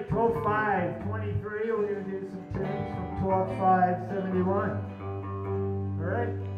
right, 12 5 23. We're going to do some tunes from 12 5 71. All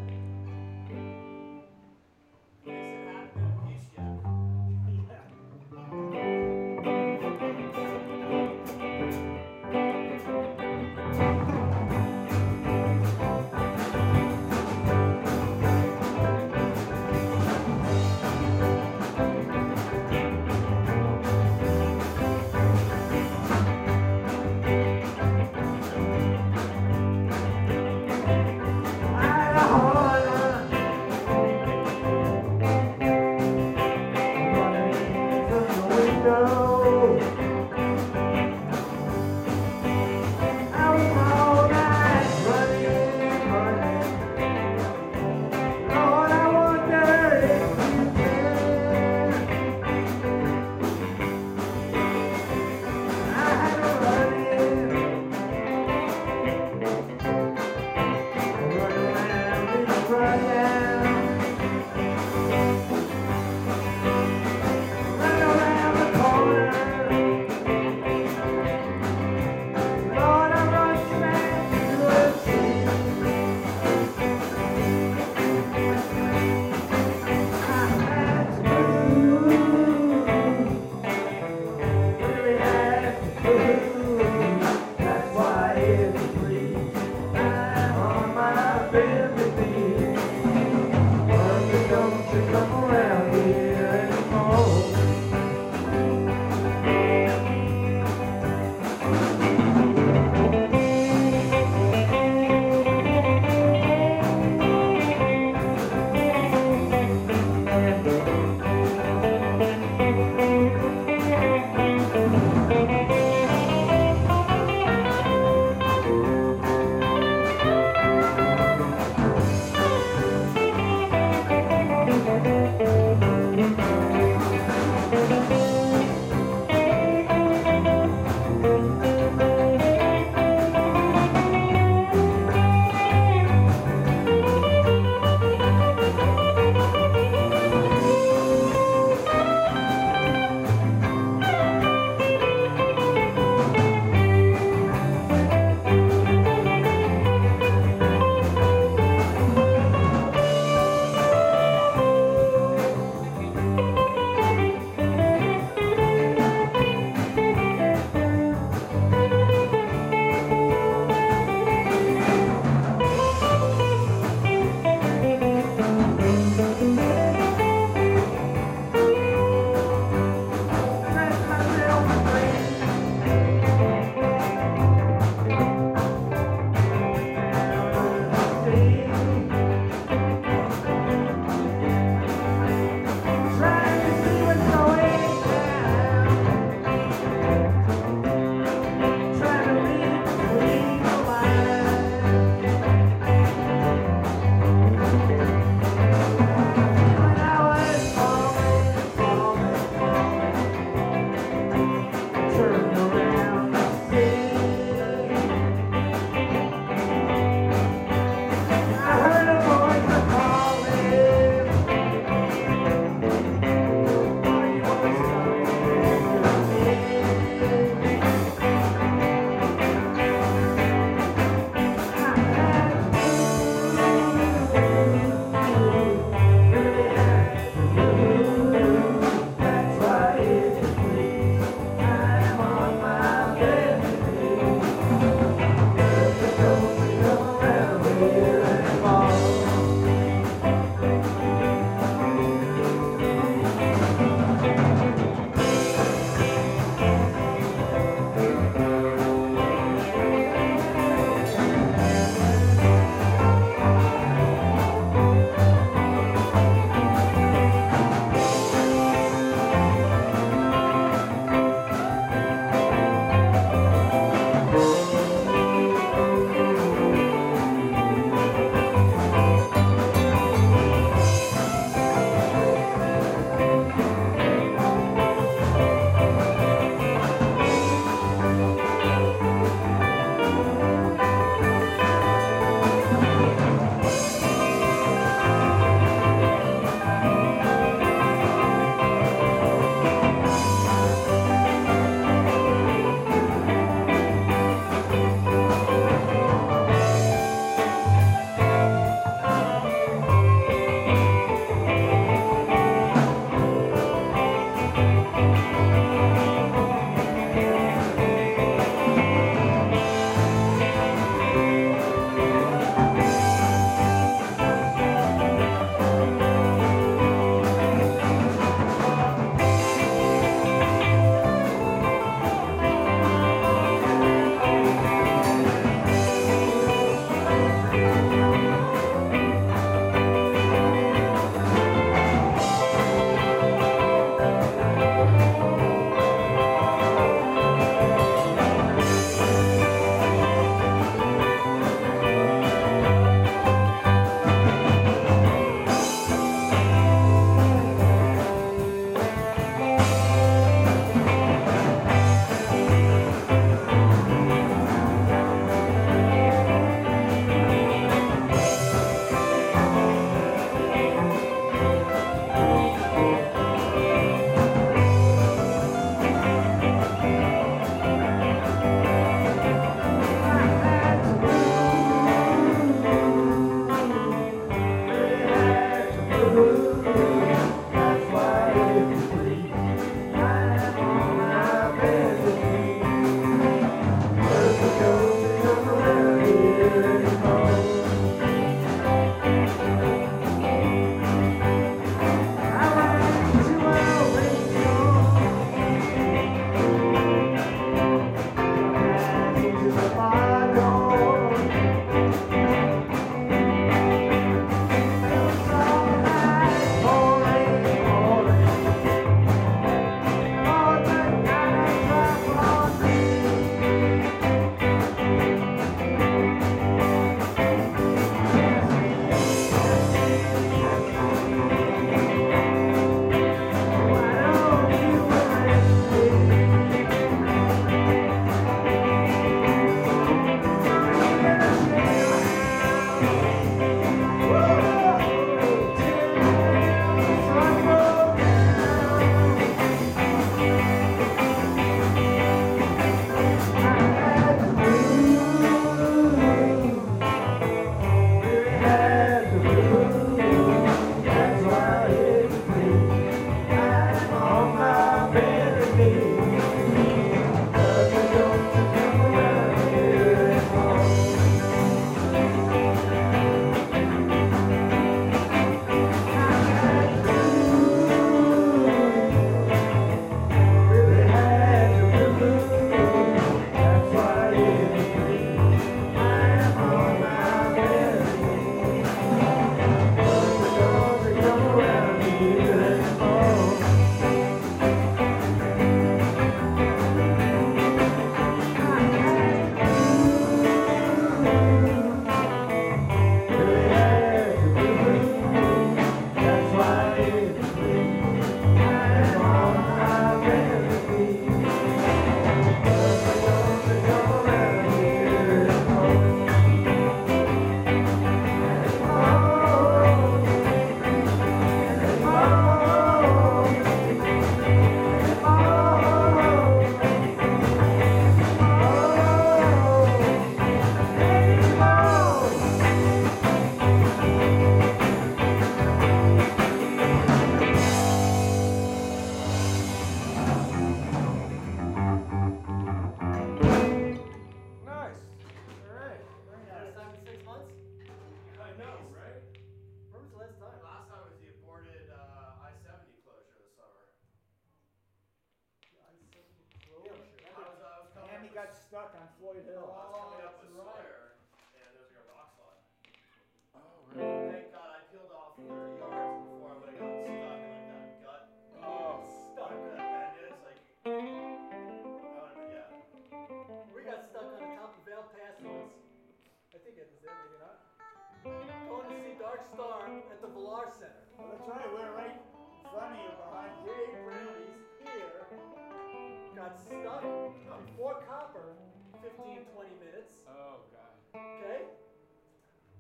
20 minutes. Oh, God. Okay?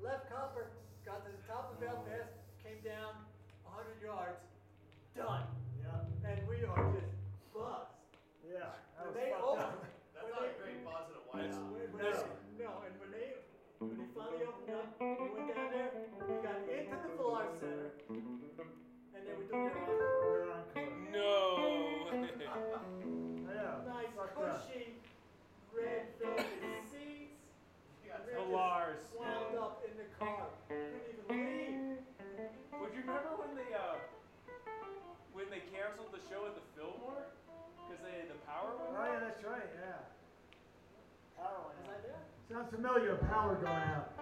Left copper, got to the top of Mount Pass, Sounds familiar, power going out.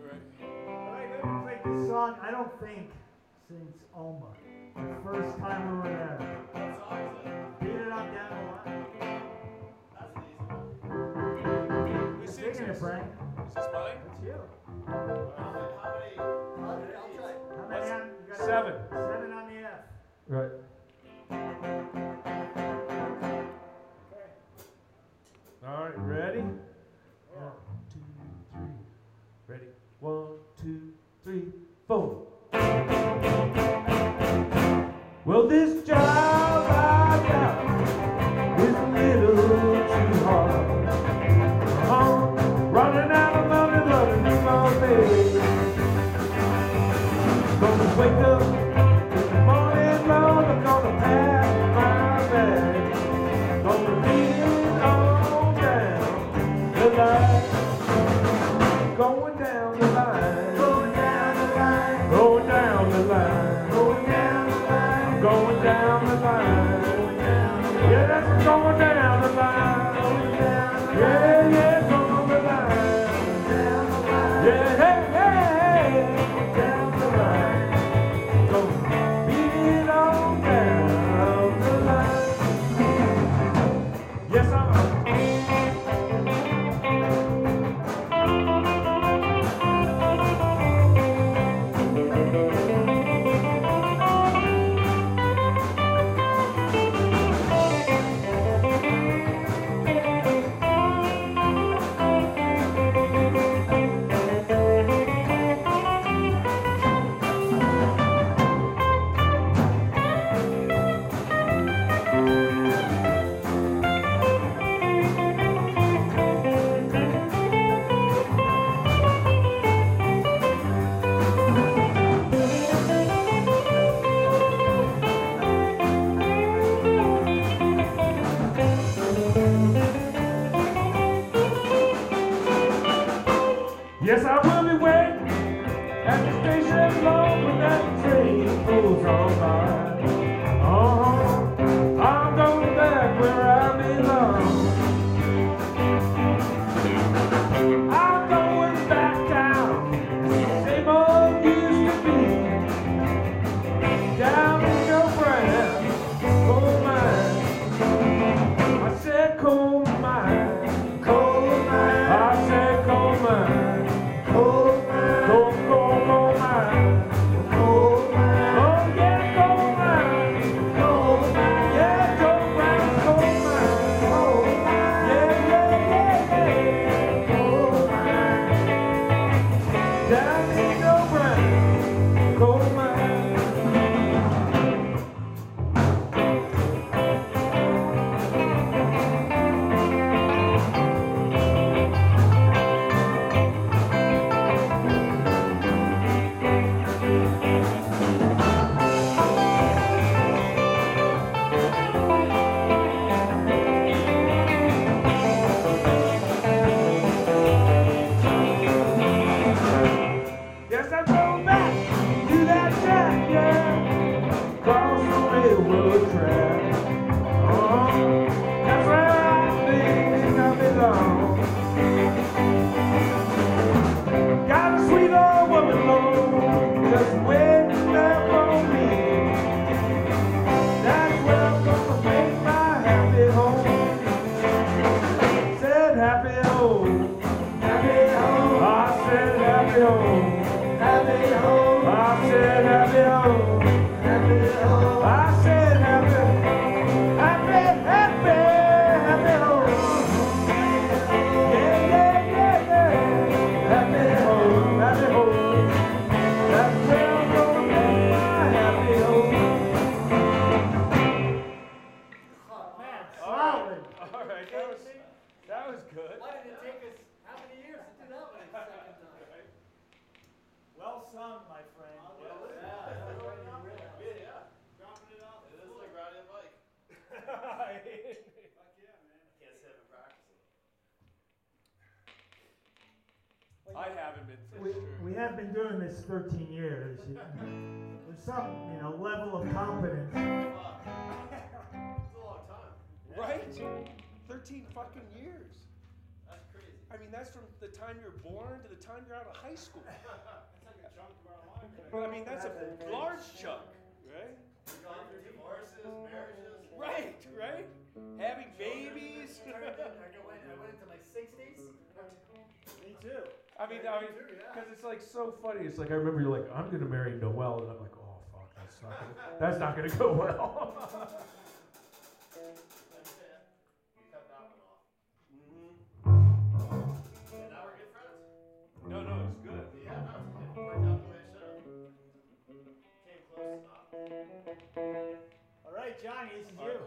Right. All right, let me play this song, I don't think, since Alma. The first time we were there. What song is it? Beat it up down the line. That's an easy one. Who You're sings singing it. Frank. Is this mine? That's you. How many? How many? I'll, I'll try. How many What's- on, you got Seven. Seven on the F. Right. Okay. All right, ready? One, two, three. Ready? One, two, three, four. Well, this job doing this 13 years. You- There's some, you know, level of confidence. Fuck. It's a long time. Right? 13 fucking years. That's crazy. I mean, that's from the time you're born to the time you're out of high school. That's like a chunk of our life. But I mean, that's a large chunk, right? We've gone through divorces, marriages. Right, right? Having babies. I went, I went into my 60s. Me too. I mean, I mean, because it's like so funny. It's like I remember you're like, I'm gonna marry Noel, and I'm like, oh fuck, that's not gonna, that's not gonna go well. That's it. We cut that one off. mm-hmm. And now we're good friends. No, no, it's good. It worked out the way it should have. Came close enough. All right, Johnny, this is All you. right,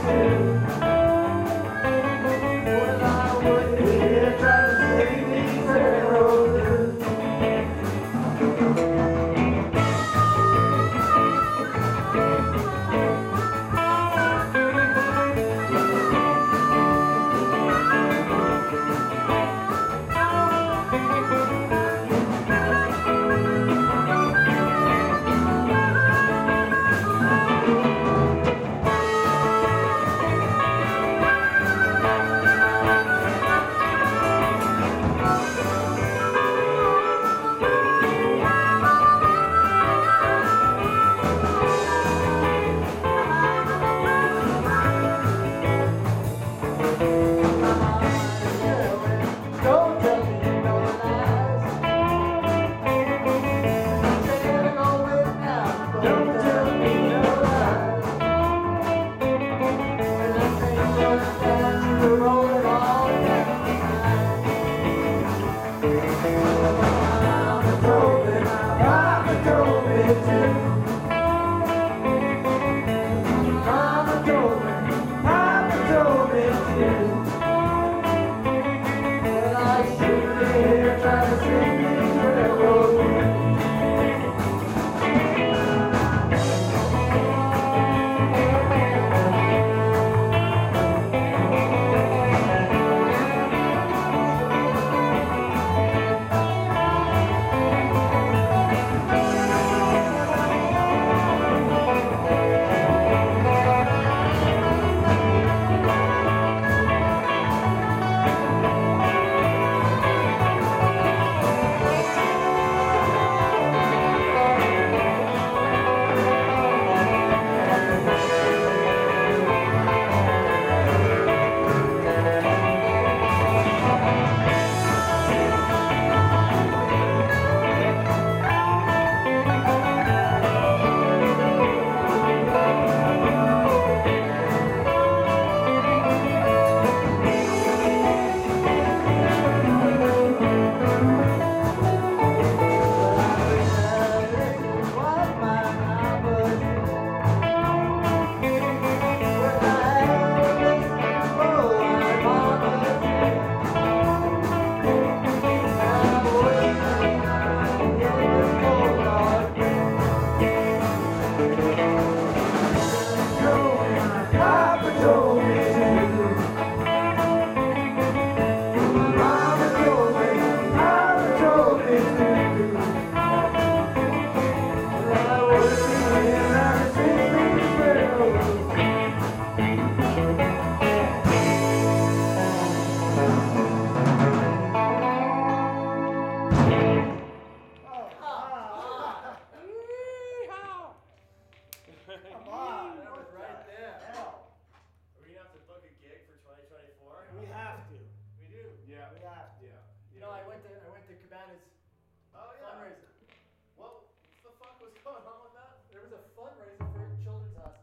told